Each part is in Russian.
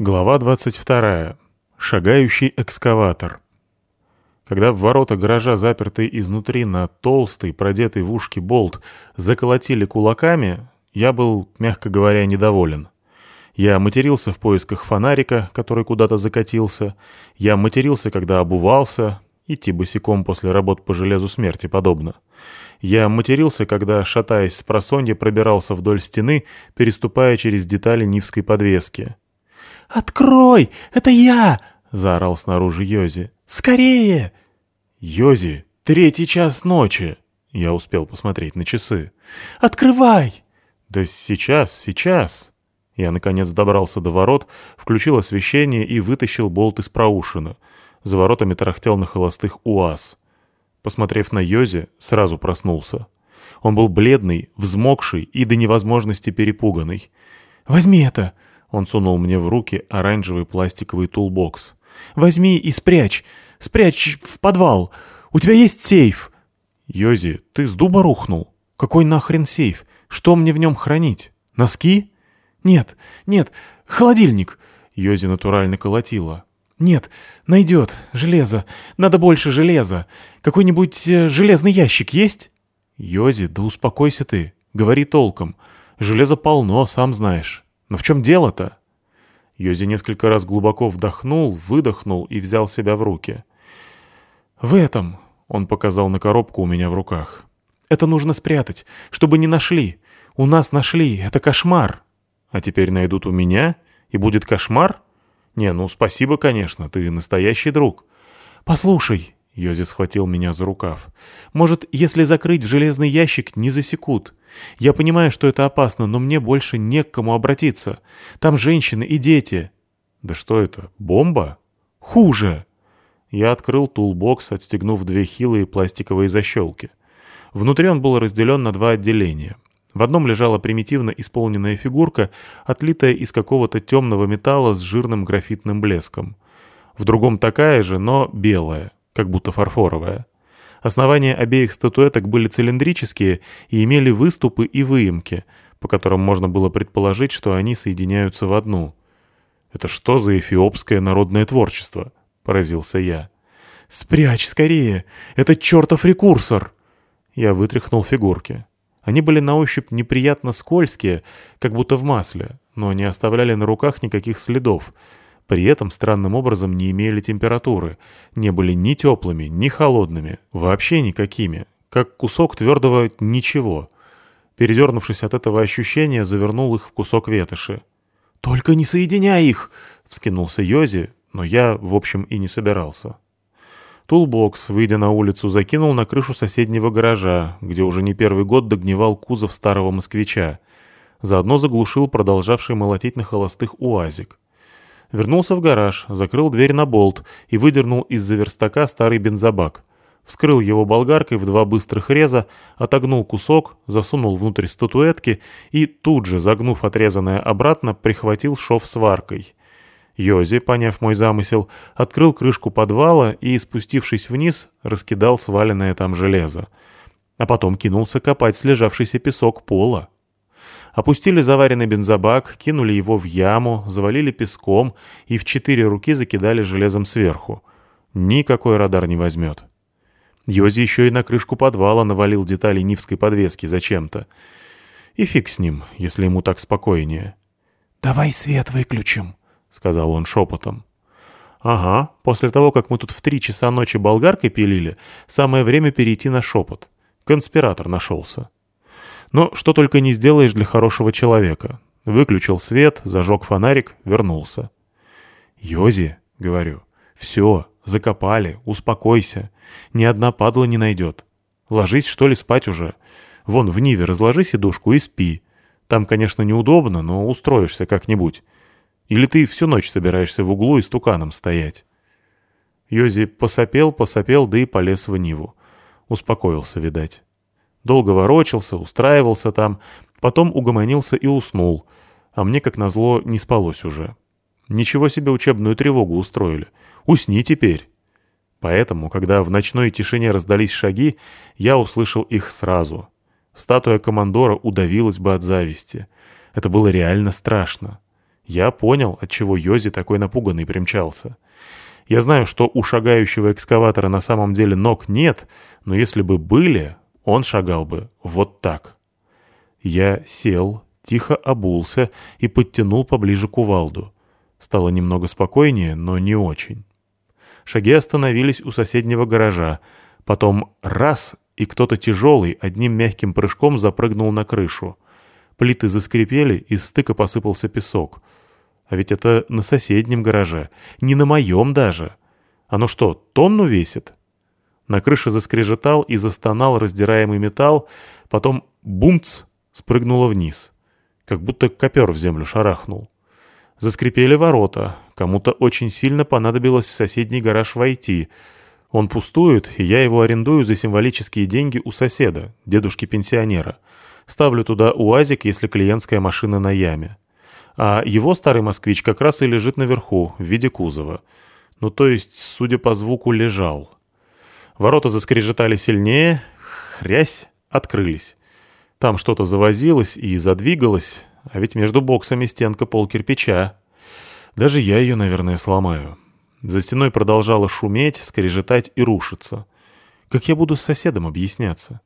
Глава 22. Шагающий экскаватор. Когда в ворота гаража, запертые изнутри на толстый, продетый в ушки болт, заколотили кулаками, я был, мягко говоря, недоволен. Я матерился в поисках фонарика, который куда-то закатился. Я матерился, когда обувался. Идти босиком после работ по железу смерти подобно. Я матерился, когда, шатаясь с просонья, пробирался вдоль стены, переступая через детали нивской подвески. «Открой! Это я!» — заорал снаружи Йози. «Скорее!» «Йози, третий час ночи!» Я успел посмотреть на часы. «Открывай!» «Да сейчас, сейчас!» Я, наконец, добрался до ворот, включил освещение и вытащил болт из проушина. За воротами тарахтел на холостых УАЗ. Посмотрев на Йози, сразу проснулся. Он был бледный, взмокший и до невозможности перепуганный. «Возьми это!» Он сунул мне в руки оранжевый пластиковый toolbox. «Возьми и спрячь! Спрячь в подвал! У тебя есть сейф!» «Йози, ты с дуба рухнул? Какой нахрен сейф? Что мне в нем хранить? Носки?» «Нет, нет, холодильник!» Йози натурально колотило. «Нет, найдет. Железо. Надо больше железа. Какой-нибудь э, железный ящик есть?» «Йози, да успокойся ты. Говори толком. Железа полно, сам знаешь». Но в чем дело-то? Йози несколько раз глубоко вдохнул, выдохнул и взял себя в руки. «В этом», — он показал на коробку у меня в руках. «Это нужно спрятать, чтобы не нашли. У нас нашли, это кошмар». «А теперь найдут у меня? И будет кошмар? Не, ну спасибо, конечно, ты настоящий друг». «Послушай», — Йози схватил меня за рукав, «может, если закрыть в железный ящик, не засекут. Я понимаю, что это опасно, но мне больше не к кому обратиться. Там женщины и дети». «Да что это, бомба?» «Хуже!» Я открыл toolbox, отстегнув две хилые пластиковые защелки. Внутри он был разделен на два отделения. В одном лежала примитивно исполненная фигурка, отлитая из какого-то темного металла с жирным графитным блеском. В другом такая же, но белая, как будто фарфоровая. Основания обеих статуэток были цилиндрические и имели выступы и выемки, по которым можно было предположить, что они соединяются в одну. «Это что за эфиопское народное творчество?» — поразился я. «Спрячь скорее! Это чертов рекурсор!» Я вытряхнул фигурки. Они были на ощупь неприятно скользкие, как будто в масле, но не оставляли на руках никаких следов — при этом странным образом не имели температуры, не были ни теплыми, ни холодными, вообще никакими, как кусок твердого ничего. Передернувшись от этого ощущения, завернул их в кусок ветоши. «Только не соединяй их!» — вскинулся Йози, но я, в общем, и не собирался. Toolbox, выйдя на улицу, закинул на крышу соседнего гаража, где уже не первый год догнивал кузов старого москвича. Заодно заглушил продолжавший молотить на холостых уазик. Вернулся в гараж, закрыл дверь на болт и выдернул из-за верстака старый бензобак. Вскрыл его болгаркой в два быстрых реза, отогнул кусок, засунул внутрь статуэтки и, тут же, загнув отрезанное обратно, прихватил шов сваркой. Йози, поняв мой замысел, открыл крышку подвала и, спустившись вниз, раскидал сваленное там железо. А потом кинулся копать слежавшийся песок пола. Опустили заваренный бензобак, кинули его в яму, завалили песком и в четыре руки закидали железом сверху. Никакой радар не возьмет. Йози еще и на крышку подвала навалил детали Нивской подвески зачем-то. И фиг с ним, если ему так спокойнее. «Давай свет выключим», — сказал он шепотом. «Ага, после того, как мы тут в три часа ночи болгаркой пилили, самое время перейти на шепот. Конспиратор нашелся». Но что только не сделаешь для хорошего человека. Выключил свет, зажег фонарик, вернулся. «Йози», — говорю, — «все, закопали, успокойся. Ни одна падла не найдет. Ложись, что ли, спать уже. Вон в Ниве разложи сидушку и спи. Там, конечно, неудобно, но устроишься как-нибудь. Или ты всю ночь собираешься в углу и стуканом стоять?» Йози посопел, посопел, да и полез в Ниву. Успокоился, видать. Долго ворочался, устраивался там, потом угомонился и уснул. А мне, как назло, не спалось уже. Ничего себе учебную тревогу устроили. Усни теперь. Поэтому, когда в ночной тишине раздались шаги, я услышал их сразу. Статуя командора удавилась бы от зависти. Это было реально страшно. Я понял, отчего Йози такой напуганный примчался. Я знаю, что у шагающего экскаватора на самом деле ног нет, но если бы были, он шагал бы вот так. Я сел, тихо обулся и подтянул поближе к увалду. Стало немного спокойнее, но не очень. Шаги остановились у соседнего гаража. Потом раз, и кто-то тяжелый одним мягким прыжком запрыгнул на крышу. Плиты заскрипели, из стыка посыпался песок. А ведь это на соседнем гараже, не на моем даже. Оно что, тонну весит? На крыше заскрежетал и застонал раздираемый металл, потом бумц спрыгнуло вниз. Как будто копер в землю шарахнул. Заскрипели ворота. Кому-то очень сильно понадобилось в соседний гараж войти. Он пустует, и я его арендую за символические деньги у соседа, дедушки-пенсионера. Ставлю туда УАЗик, если клиентская машина на яме. А его старый москвич как раз и лежит наверху, в виде кузова. Ну, то есть, судя по звуку, лежал. Ворота заскрежетали сильнее, хрясь, открылись. Там что-то завозилось и задвигалось, а ведь между боксами стенка пол кирпича. Даже я ее, наверное, сломаю. За стеной продолжало шуметь, скрежетать и рушиться. Как я буду с соседом объясняться?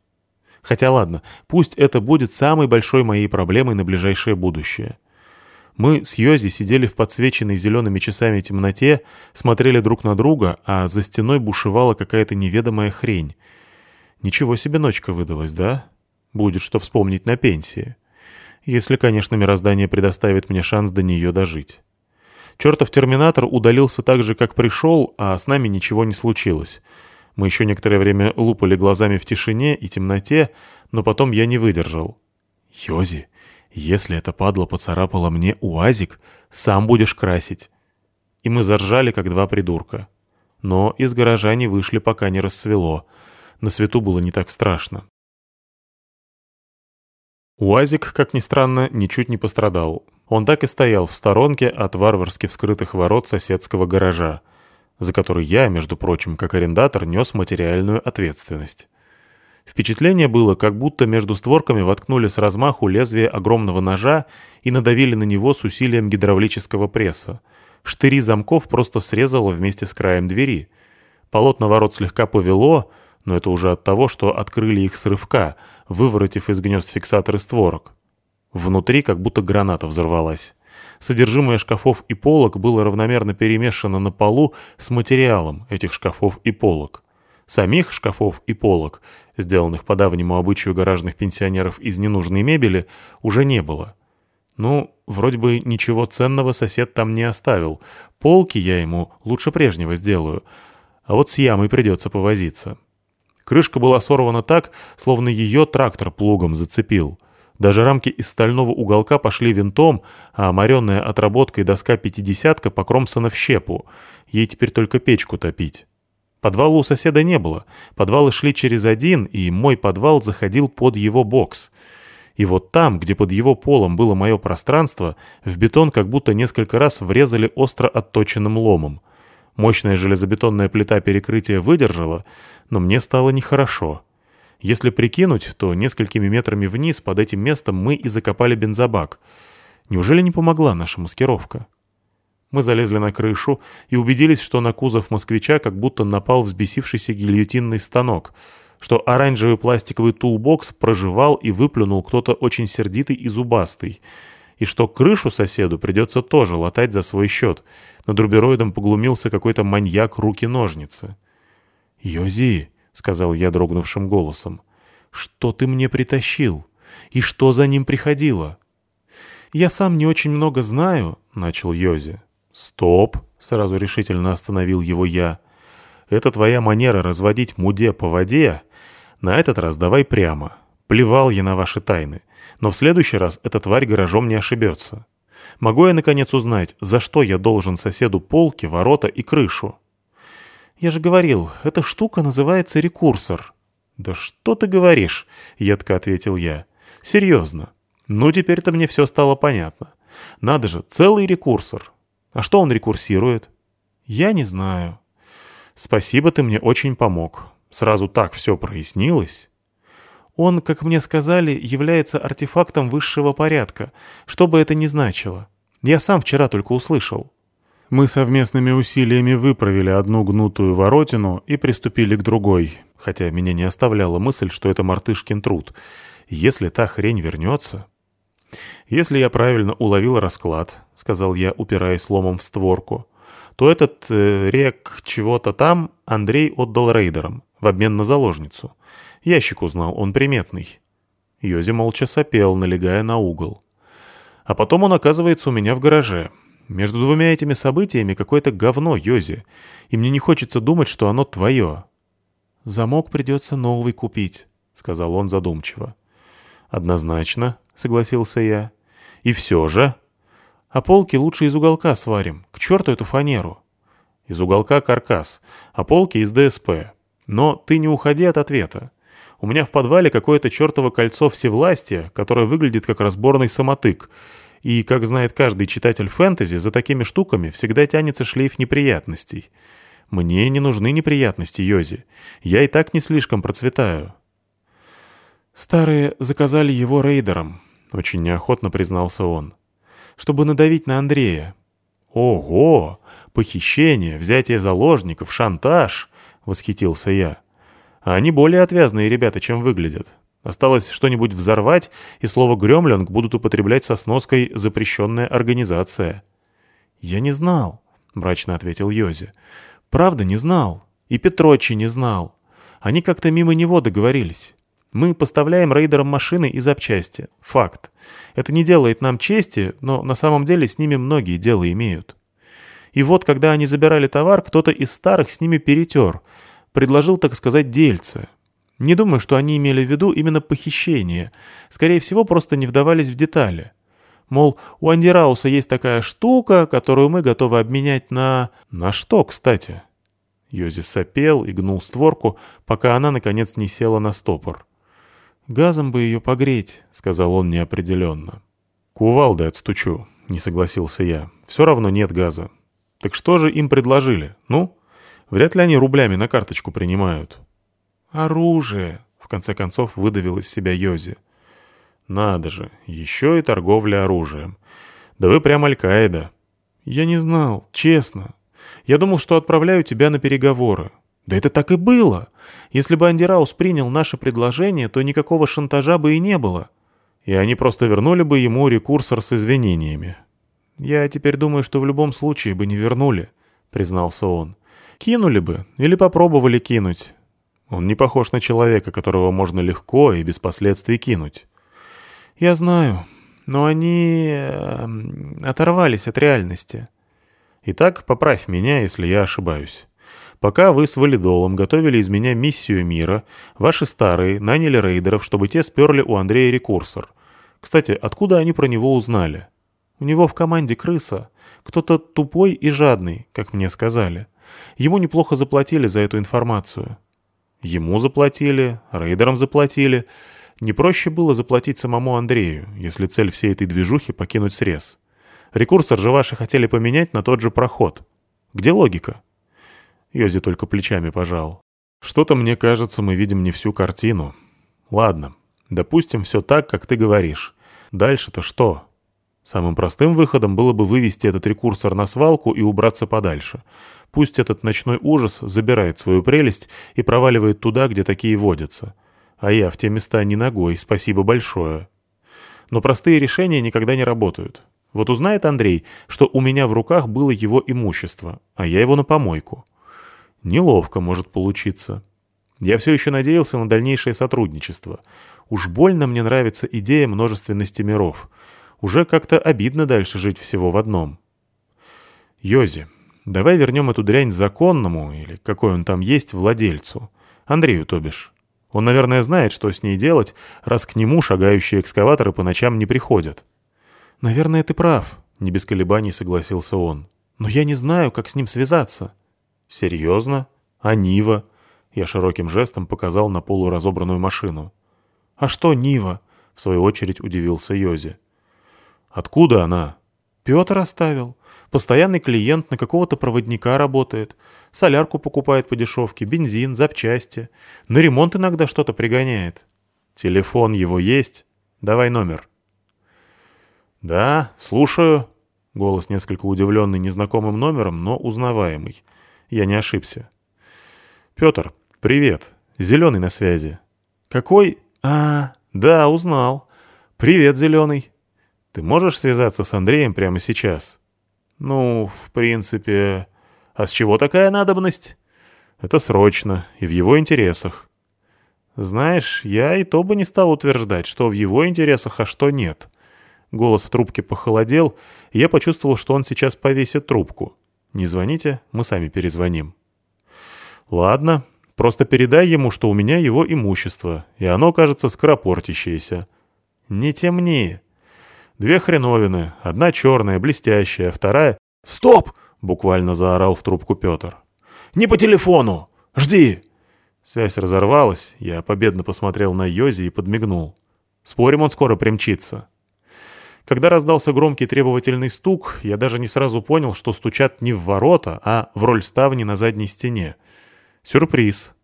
Хотя ладно, пусть это будет самой большой моей проблемой на ближайшее будущее. Мы с Йози сидели в подсвеченной зелеными часами темноте, смотрели друг на друга, а за стеной бушевала какая-то неведомая хрень. Ничего себе ночка выдалась, да? Будет что вспомнить на пенсии. Если, конечно, мироздание предоставит мне шанс до нее дожить. Чертов терминатор удалился так же, как пришел, а с нами ничего не случилось. Мы еще некоторое время лупали глазами в тишине и темноте, но потом я не выдержал. «Йози, если эта падла поцарапала мне уазик, сам будешь красить». И мы заржали, как два придурка. Но из гаража не вышли, пока не рассвело. На свету было не так страшно. Уазик, как ни странно, ничуть не пострадал. Он так и стоял в сторонке от варварски вскрытых ворот соседского гаража, за который я, между прочим, как арендатор, нес материальную ответственность. Впечатление было, как будто между створками воткнули с размаху лезвие огромного ножа и надавили на него с усилием гидравлического пресса. Штыри замков просто срезало вместе с краем двери. Полотна ворот слегка повело, но это уже от того, что открыли их с рывка, выворотив из гнезд фиксаторы створок. Внутри как будто граната взорвалась. Содержимое шкафов и полок было равномерно перемешано на полу с материалом этих шкафов и полок. Самих шкафов и полок, сделанных по давнему обычаю гаражных пенсионеров из ненужной мебели, уже не было. Ну, вроде бы ничего ценного сосед там не оставил. Полки я ему лучше прежнего сделаю. А вот с ямой придется повозиться. Крышка была сорвана так, словно ее трактор плугом зацепил. Даже рамки из стального уголка пошли винтом, а моренная отработкой доска пятидесятка покромсана в щепу. Ей теперь только печку топить. Подвала у соседа не было. Подвалы шли через один, и мой подвал заходил под его бокс. И вот там, где под его полом было мое пространство, в бетон как будто несколько раз врезали остро отточенным ломом. Мощная железобетонная плита перекрытия выдержала, но мне стало нехорошо. Если прикинуть, то несколькими метрами вниз под этим местом мы и закопали бензобак. Неужели не помогла наша маскировка? Мы залезли на крышу и убедились, что на кузов москвича как будто напал взбесившийся гильотинный станок, что оранжевый пластиковый toolbox прожевал и выплюнул кто-то очень сердитый и зубастый, и что крышу соседу придется тоже латать за свой счет. Над рубероидом поглумился какой-то маньяк руки-ножницы. «Йози!» сказал я дрогнувшим голосом. «Что ты мне притащил? И что за ним приходило?» «Я сам не очень много знаю», — начал Йози. «Стоп!» — сразу решительно остановил его я. «Это твоя манера разводить муде по воде? На этот раз давай прямо. Плевал я на ваши тайны. Но в следующий раз эта тварь гаражом не ошибется. Могу я, наконец, узнать, за что я должен соседу полки, ворота и крышу?» «Я же говорил, эта штука называется рекурсор». «Да что ты говоришь?» — едко ответил я. «Серьезно. Ну, теперь-то мне все стало понятно. Надо же, целый рекурсор. А что он рекурсирует?» «Я не знаю». «Спасибо, ты мне очень помог. Сразу так все прояснилось». «Он, как мне сказали, является артефактом высшего порядка, что бы это ни значило. Я сам вчера только услышал». Мы совместными усилиями выправили одну гнутую воротину и приступили к другой, хотя меня не оставляла мысль, что это мартышкин труд. Если та хрень вернется... «Если я правильно уловил расклад», — сказал я, упираясь ломом в створку, то этот э, рек чего-то там Андрей отдал рейдерам в обмен на заложницу. Ящик узнал, он приметный. Йози молча сопел, налегая на угол. А потом он оказывается у меня в гараже. Между двумя этими событиями какое-то говно, Йози, и мне не хочется думать, что оно твое. «Замок придется новый купить», — сказал он задумчиво. «Однозначно», — согласился я. «И все же...» «А полки лучше из уголка сварим. К черту эту фанеру». «Из уголка каркас, а полки из ДСП. Но ты не уходи от ответа. У меня в подвале какое-то чертово кольцо всевластия, которое выглядит как разборный самотык. И, как знает каждый читатель фэнтези, за такими штуками всегда тянется шлейф неприятностей. Мне не нужны неприятности, Йози. Я и так не слишком процветаю. «Старые заказали его рейдером», — очень неохотно признался он. «Чтобы надавить на Андрея». «Ого! Похищение, взятие заложников, шантаж!» — восхитился я. «А они более отвязные ребята, чем выглядят. Осталось что-нибудь взорвать, и слово «гремленг» будут употреблять со сноской «запрещенная организация». «Я не знал», — мрачно ответил Йози. «Правда, не знал. И Петрочи не знал. Они как-то мимо него договорились. Мы поставляем рейдерам машины и запчасти. Факт. Это не делает нам чести, но на самом деле с ними многие дела имеют. И вот, когда они забирали товар, кто-то из старых с ними перетер. Предложил, так сказать, дельце. Не думаю, что они имели в виду именно похищение. Скорее всего, просто не вдавались в детали. Мол, у Андирауса есть такая штука, которую мы готовы обменять на... На что, кстати? Йози сопел и гнул створку, пока она, наконец, не села на стопор. «Газом бы ее погреть», — сказал он неопределенно. «Кувалдой отстучу», — не согласился я. «Все равно нет газа. Так что же им предложили? Ну? Вряд ли они рублями на карточку принимают». «Оружие», — в конце концов выдавил из себя Йози. «Надо же, еще и торговля оружием. Да вы прям Аль-Каида». «Я не знал, честно. Я думал, что отправляю тебя на переговоры. Да это так и было. Если бы Андираус принял наше предложение, то никакого шантажа бы и не было. И они просто вернули бы ему рекурсор с извинениями. «Я теперь думаю, что в любом случае бы не вернули», — признался он. «Кинули бы или попробовали кинуть». Он не похож на человека, которого можно легко и без последствий кинуть. «Я знаю, но они... Э, оторвались от реальности». «Итак, поправь меня, если я ошибаюсь». Пока вы с Валидолом готовили из меня миссию мира, ваши старые наняли рейдеров, чтобы те сперли у Андрея рекурсор. Кстати, откуда они про него узнали? У него в команде крыса. Кто-то тупой и жадный, как мне сказали. Ему неплохо заплатили за эту информацию. Ему заплатили, рейдерам заплатили. Не проще было заплатить самому Андрею, если цель всей этой движухи — покинуть срез. Рекурсор же ваши хотели поменять на тот же проход. Где логика? Йози только плечами пожал. «Что-то, мне кажется, мы видим не всю картину. Ладно, допустим, все так, как ты говоришь. Дальше-то что?» Самым простым выходом было бы вывести этот рекурсор на свалку и убраться подальше. Пусть этот ночной ужас забирает свою прелесть и проваливает туда, где такие водятся. А я в те места не ногой, спасибо большое. Но простые решения никогда не работают. Вот узнает Андрей, что у меня в руках было его имущество, а я его на помойку. Неловко может получиться. Я все еще надеялся на дальнейшее сотрудничество. Уж больно мне нравится идея множественности миров. Уже как-то обидно дальше жить всего в одном. Йози, давай вернем эту дрянь законному, или какой он там есть, владельцу. Андрею, то бишь. Он, наверное, знает, что с ней делать, раз к нему шагающие экскаваторы по ночам не приходят. «Наверное, ты прав», — не без колебаний согласился он. «Но я не знаю, как с ним связаться». «Серьезно? А Нива?» Я широким жестом показал на полуразобранную машину. «А что Нива?» — в свою очередь удивился Йози. «Откуда она?» «Петр оставил. Постоянный клиент, на какого-то проводника работает. Солярку покупает по дешевке, бензин, запчасти. На ремонт иногда что-то пригоняет». «Телефон его есть? Давай номер». «Да, слушаю». Голос несколько удивленный незнакомым номером, но узнаваемый. Я не ошибся. «Петр, привет. Зеленый на связи». «Какой? А, да, узнал. Привет, Зеленый. Ты можешь связаться с Андреем прямо сейчас?» «Ну, в принципе...» «А с чего такая надобность?» «Это срочно и в его интересах». «Знаешь, я и то бы не стал утверждать, что в его интересах, а что нет». Голос в трубке похолодел, и я почувствовал, что он сейчас повесит трубку. «Не звоните, мы сами перезвоним». «Ладно, просто передай ему, что у меня его имущество, и оно, кажется, скоропортящееся». «Не темни». «Две хреновины, одна черная, блестящая, вторая...» «Стоп!» — буквально заорал в трубку Петр. «Не по телефону! Жди!» Связь разорвалась, я победно посмотрел на Йози и подмигнул. «Спорим, он скоро примчится». Когда раздался громкий требовательный стук, я даже не сразу понял, что стучат не в ворота, а в роль ставни на задней стене. Сюрприз.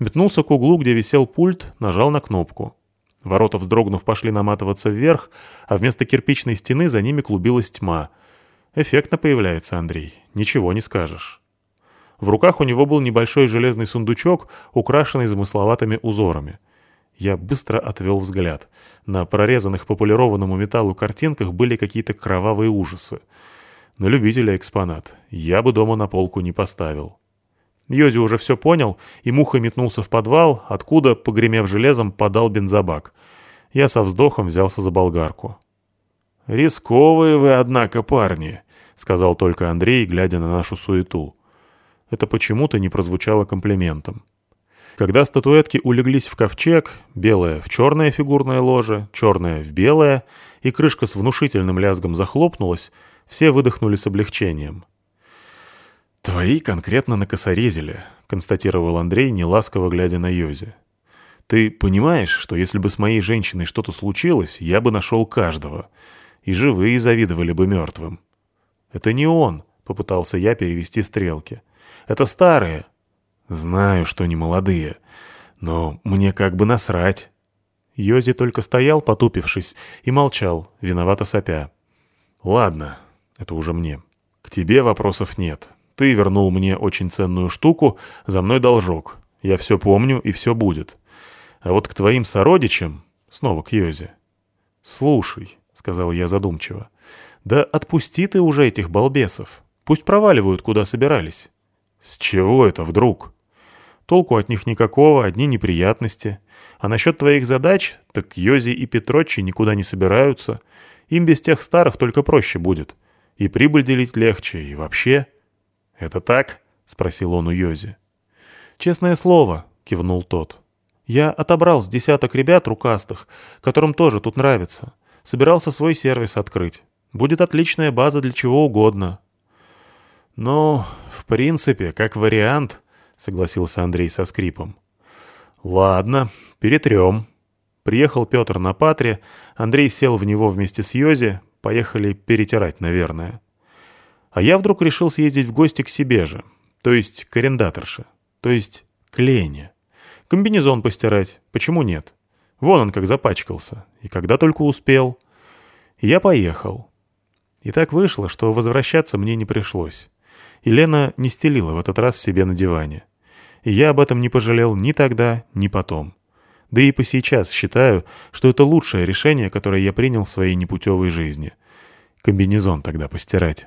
Метнулся к углу, где висел пульт, нажал на кнопку. Ворота, вздрогнув, пошли наматываться вверх, а вместо кирпичной стены за ними клубилась тьма. Эффектно появляется Андрей, ничего не скажешь. В руках у него был небольшой железный сундучок, украшенный замысловатыми узорами — я быстро отвел взгляд. На прорезанных по полированному металлу картинках были какие-то кровавые ужасы. На любителя экспонат. Я бы дома на полку не поставил. Йози уже все понял, и мухой метнулся в подвал, откуда, погремев железом, подал бензобак. Я со вздохом взялся за болгарку. «Рисковые вы, однако, парни», — сказал только Андрей, глядя на нашу суету. Это почему-то не прозвучало комплиментом. Когда статуэтки улеглись в ковчег, белая в черное фигурное ложе, черное в белое, и крышка с внушительным лязгом захлопнулась, все выдохнули с облегчением. «Твои конкретно накосорезили», — констатировал Андрей, неласково глядя на Йози. «Ты понимаешь, что если бы с моей женщиной что-то случилось, я бы нашел каждого, и живые завидовали бы мертвым». «Это не он», — попытался я перевести стрелки. «Это старые, Знаю, что не молодые, но мне как бы насрать. Йози только стоял, потупившись, и молчал, виновато сопя. Ладно, это уже мне. К тебе вопросов нет. Ты вернул мне очень ценную штуку, за мной должок. Я все помню и все будет. А вот к твоим сородичам... Снова к Йозе. «Слушай», — сказал я задумчиво, — «да отпусти ты уже этих балбесов. Пусть проваливают, куда собирались». «С чего это вдруг?» Толку от них никакого, одни неприятности. А насчет твоих задач, так Йози и Петрочи никуда не собираются. Им без тех старых только проще будет. И прибыль делить легче, и вообще... — Это так? — спросил он у Йози. — Честное слово, — кивнул тот. Я отобрал с десяток ребят рукастых, которым тоже тут нравится. Собирался свой сервис открыть. Будет отличная база для чего угодно. Ну, в принципе, как вариант, согласился Андрей со скрипом. «Ладно, перетрем». Приехал Петр на Патре, Андрей сел в него вместе с Йози, поехали перетирать, наверное. А я вдруг решил съездить в гости к себе же, то есть к арендаторше, то есть к Лене. Комбинезон постирать, почему нет? Вон он как запачкался, и когда только успел. я поехал. И так вышло, что возвращаться мне не пришлось. И Лена не стелила в этот раз себе на диване и я об этом не пожалел ни тогда, ни потом. Да и по сейчас считаю, что это лучшее решение, которое я принял в своей непутевой жизни. Комбинезон тогда постирать.